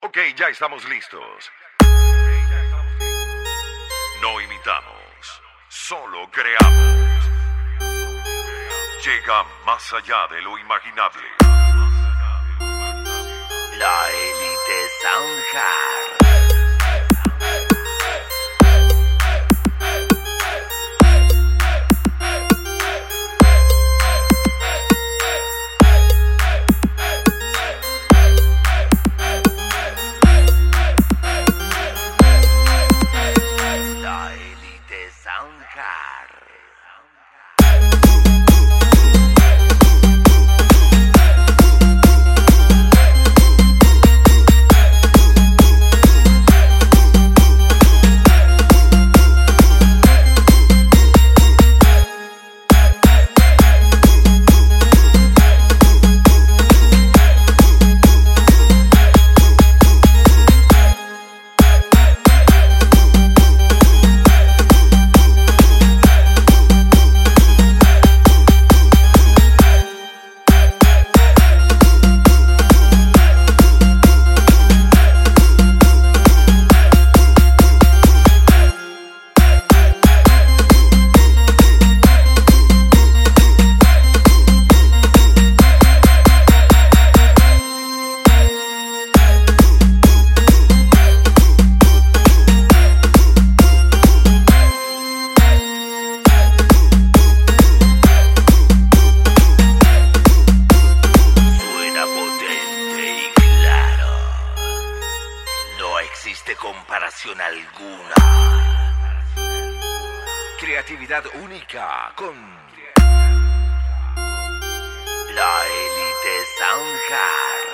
Ok, ya estamos listos. No imitamos, solo creamos. Llega más allá de lo imaginable. Comparación alguna. Creatividad única con La élite Soundcard.